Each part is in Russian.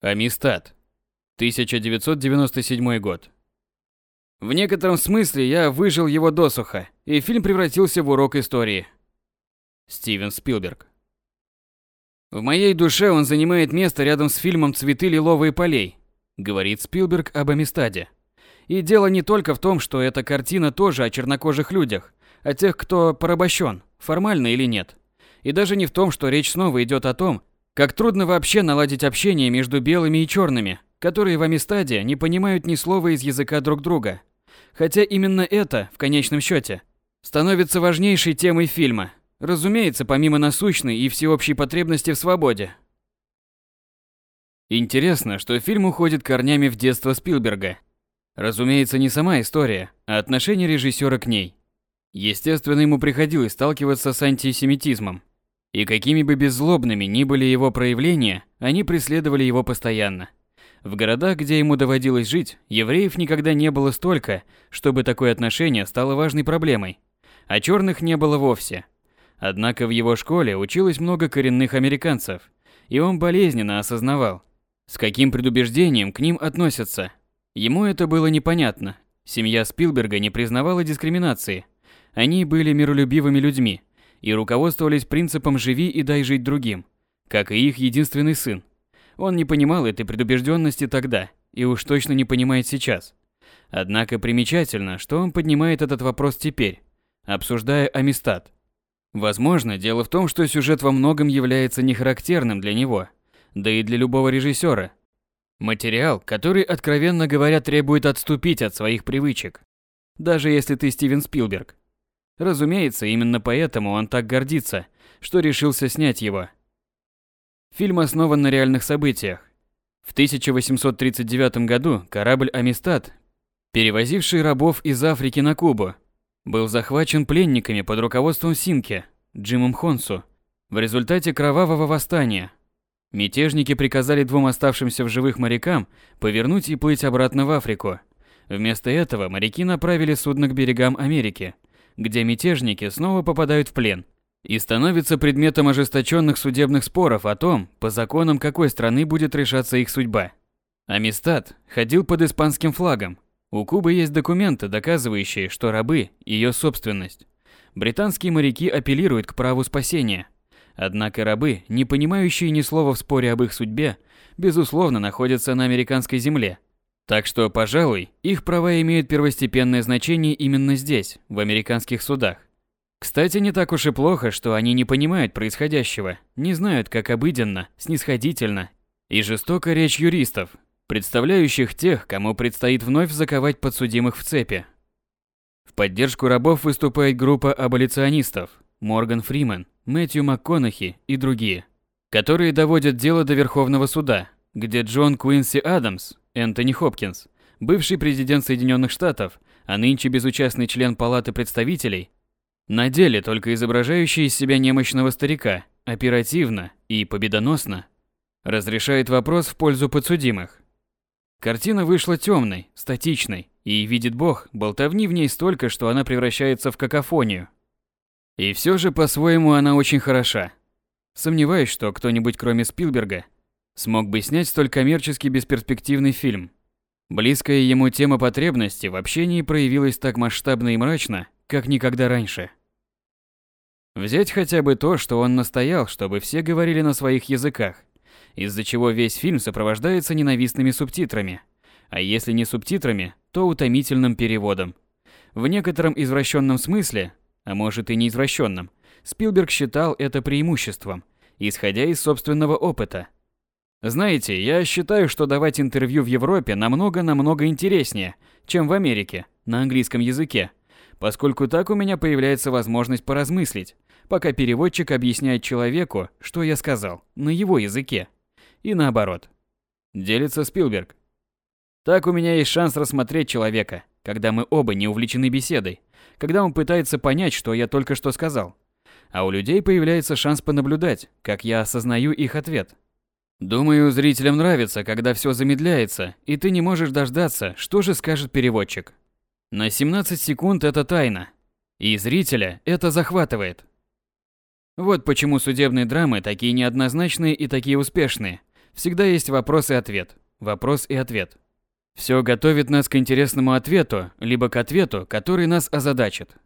Амистад. 1997 год. В некотором смысле я выжил его досуха, и фильм превратился в урок истории. Стивен Спилберг. В моей душе он занимает место рядом с фильмом «Цветы лиловые полей», говорит Спилберг об Амистаде. И дело не только в том, что эта картина тоже о чернокожих людях, о тех, кто порабощен, формально или нет. И даже не в том, что речь снова идет о том, как трудно вообще наладить общение между белыми и черными, которые в Амистаде не понимают ни слова из языка друг друга. Хотя именно это, в конечном счете, становится важнейшей темой фильма. Разумеется, помимо насущной и всеобщей потребности в свободе. Интересно, что фильм уходит корнями в детство Спилберга. Разумеется, не сама история, а отношение режиссера к ней. Естественно, ему приходилось сталкиваться с антисемитизмом. И какими бы беззлобными ни были его проявления, они преследовали его постоянно. В городах, где ему доводилось жить, евреев никогда не было столько, чтобы такое отношение стало важной проблемой. А черных не было вовсе. Однако в его школе училось много коренных американцев, и он болезненно осознавал, с каким предубеждением к ним относятся. Ему это было непонятно. Семья Спилберга не признавала дискриминации. Они были миролюбивыми людьми, и руководствовались принципом «живи и дай жить другим», как и их единственный сын. Он не понимал этой предубежденности тогда, и уж точно не понимает сейчас. Однако примечательно, что он поднимает этот вопрос теперь, обсуждая Амистад. Возможно, дело в том, что сюжет во многом является нехарактерным для него, да и для любого режиссера. Материал, который, откровенно говоря, требует отступить от своих привычек. Даже если ты Стивен Спилберг. Разумеется, именно поэтому он так гордится, что решился снять его. Фильм основан на реальных событиях. В 1839 году корабль «Амистад», перевозивший рабов из Африки на Кубу, был захвачен пленниками под руководством Синке, Джимом Хонсу, в результате кровавого восстания. Мятежники приказали двум оставшимся в живых морякам повернуть и плыть обратно в Африку. Вместо этого моряки направили судно к берегам Америки – где мятежники снова попадают в плен и становятся предметом ожесточенных судебных споров о том, по законам какой страны будет решаться их судьба. Амистад ходил под испанским флагом. У Кубы есть документы, доказывающие, что рабы – ее собственность. Британские моряки апеллируют к праву спасения. Однако рабы, не понимающие ни слова в споре об их судьбе, безусловно находятся на американской земле – так что, пожалуй, их права имеют первостепенное значение именно здесь, в американских судах. Кстати, не так уж и плохо, что они не понимают происходящего, не знают, как обыденно, снисходительно и жестоко речь юристов, представляющих тех, кому предстоит вновь заковать подсудимых в цепи. В поддержку рабов выступает группа аболиционистов Морган Фримен, Мэтью МакКонахи и другие, которые доводят дело до Верховного суда, где Джон Куинси Адамс, Энтони Хопкинс, бывший президент Соединенных Штатов, а нынче безучастный член Палаты представителей, на деле только изображающий из себя немощного старика, оперативно и победоносно разрешает вопрос в пользу подсудимых. Картина вышла темной, статичной, и, видит Бог, болтовни в ней столько, что она превращается в какофонию. И все же по-своему она очень хороша. Сомневаюсь, что кто-нибудь кроме Спилберга – смог бы снять столь коммерчески бесперспективный фильм. Близкая ему тема потребности в общении проявилась так масштабно и мрачно, как никогда раньше. Взять хотя бы то, что он настоял, чтобы все говорили на своих языках, из-за чего весь фильм сопровождается ненавистными субтитрами, а если не субтитрами, то утомительным переводом. В некотором извращенном смысле, а может и не извращенном, Спилберг считал это преимуществом, исходя из собственного опыта – знаете, я считаю, что давать интервью в Европе намного-намного интереснее, чем в Америке, на английском языке, поскольку так у меня появляется возможность поразмыслить, пока переводчик объясняет человеку, что я сказал, на его языке. И наоборот. Делится Спилберг. Так у меня есть шанс рассмотреть человека, когда мы оба не увлечены беседой, когда он пытается понять, что я только что сказал. А у людей появляется шанс понаблюдать, как я осознаю их ответ – Думаю, зрителям нравится, когда все замедляется, и ты не можешь дождаться, что же скажет переводчик. На 17 секунд это тайна, и зрителя это захватывает. Вот почему судебные драмы такие неоднозначные и такие успешные, Всегда есть вопрос и ответ. Вопрос и ответ. Все готовит нас к интересному ответу, либо к ответу, который нас озадачит.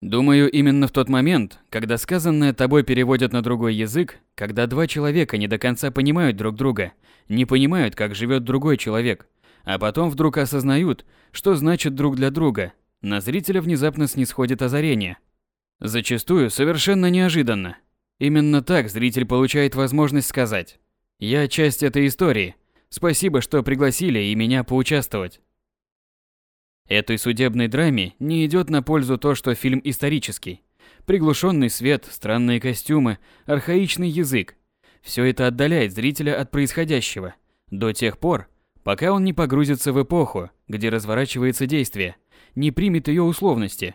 Думаю, именно в тот момент, когда сказанное тобой переводят на другой язык, когда два человека не до конца понимают друг друга, не понимают, как живет другой человек, а потом вдруг осознают, что значит друг для друга, на зрителя внезапно снисходит озарение. Зачастую совершенно неожиданно. Именно так зритель получает возможность сказать «Я часть этой истории, спасибо, что пригласили и меня поучаствовать». Этой судебной драме не идет на пользу то, что фильм исторический. Приглушенный свет, странные костюмы, архаичный язык. Все это отдаляет зрителя от происходящего. До тех пор, пока он не погрузится в эпоху, где разворачивается действие, не примет ее условности.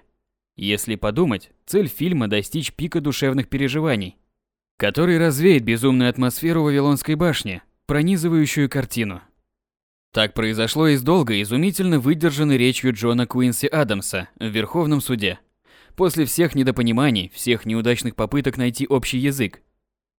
Если подумать, цель фильма достичь пика душевных переживаний, который развеет безумную атмосферу Вавилонской башни, пронизывающую картину. Так произошло и с долго изумительно выдержанной речью Джона Куинси Адамса в Верховном суде. После всех недопониманий, всех неудачных попыток найти общий язык.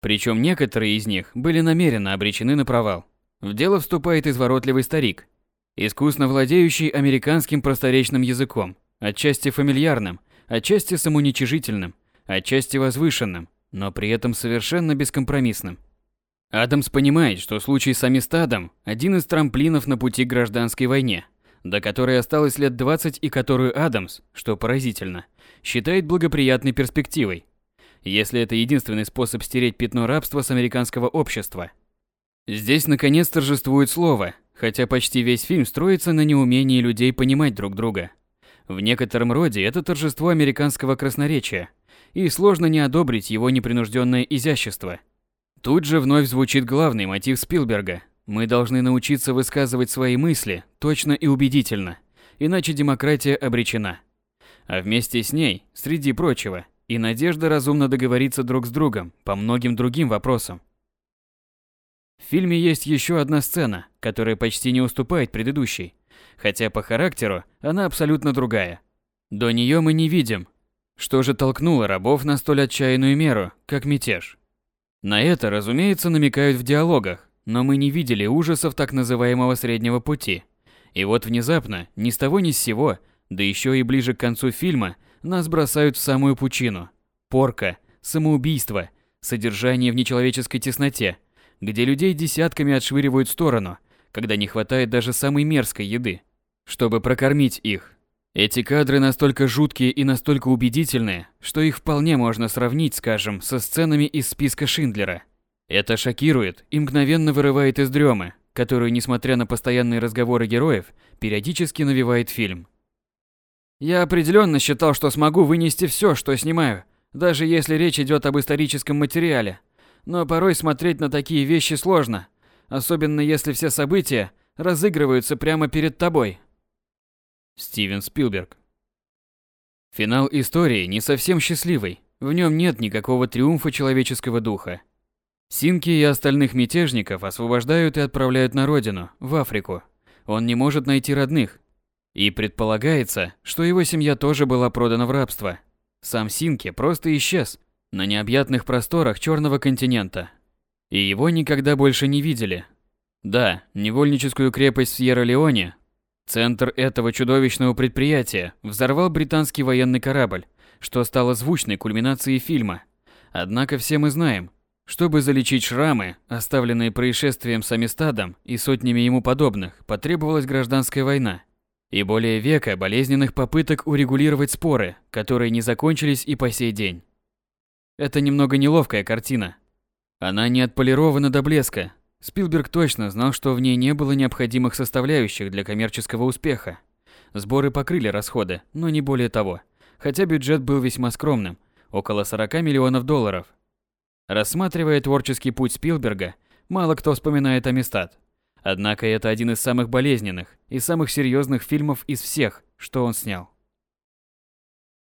Причем некоторые из них были намеренно обречены на провал. В дело вступает изворотливый старик, искусно владеющий американским просторечным языком, отчасти фамильярным, отчасти самоуничижительным, отчасти возвышенным, но при этом совершенно бескомпромиссным. Адамс понимает, что случай с Амистадом – один из трамплинов на пути к гражданской войне, до которой осталось лет 20 и которую Адамс, что поразительно, считает благоприятной перспективой, если это единственный способ стереть пятно рабства с американского общества. Здесь наконец торжествует слово, хотя почти весь фильм строится на неумении людей понимать друг друга. В некотором роде это торжество американского красноречия, и сложно не одобрить его непринужденное изящество – Тут же вновь звучит главный мотив Спилберга. Мы должны научиться высказывать свои мысли точно и убедительно, иначе демократия обречена. А вместе с ней, среди прочего, и надежда разумно договориться друг с другом по многим другим вопросам. В фильме есть еще одна сцена, которая почти не уступает предыдущей, хотя по характеру она абсолютно другая. До нее мы не видим, что же толкнуло рабов на столь отчаянную меру, как мятеж. На это, разумеется, намекают в диалогах, но мы не видели ужасов так называемого среднего пути. И вот внезапно, ни с того ни с сего, да еще и ближе к концу фильма, нас бросают в самую пучину. Порка, самоубийство, содержание в нечеловеческой тесноте, где людей десятками отшвыривают в сторону, когда не хватает даже самой мерзкой еды, чтобы прокормить их. Эти кадры настолько жуткие и настолько убедительные, что их вполне можно сравнить, скажем, со сценами из списка Шиндлера. Это шокирует и мгновенно вырывает из дремы, которую, несмотря на постоянные разговоры героев, периодически навевает фильм. Я определенно считал, что смогу вынести все, что снимаю, даже если речь идет об историческом материале. Но порой смотреть на такие вещи сложно, особенно если все события разыгрываются прямо перед тобой. Стивен Спилберг. Финал истории не совсем счастливый. В нем нет никакого триумфа человеческого духа. Синки и остальных мятежников освобождают и отправляют на родину, в Африку. Он не может найти родных. И предполагается, что его семья тоже была продана в рабство. Сам Синки просто исчез на необъятных просторах Черного континента. И его никогда больше не видели. Да, невольническую крепость в Сьерра-Леоне Центр этого чудовищного предприятия взорвал британский военный корабль, что стало звучной кульминацией фильма. Однако все мы знаем, чтобы залечить шрамы, оставленные происшествием с Амистадом и сотнями ему подобных, потребовалась гражданская война. И более века болезненных попыток урегулировать споры, которые не закончились и по сей день. Это немного неловкая картина. Она не отполирована до блеска, Спилберг точно знал, что в ней не было необходимых составляющих для коммерческого успеха. Сборы покрыли расходы, но не более того, хотя бюджет был весьма скромным – около 40 миллионов долларов. Рассматривая творческий путь Спилберга, мало кто вспоминает Амистад. Однако это один из самых болезненных и самых серьезных фильмов из всех, что он снял.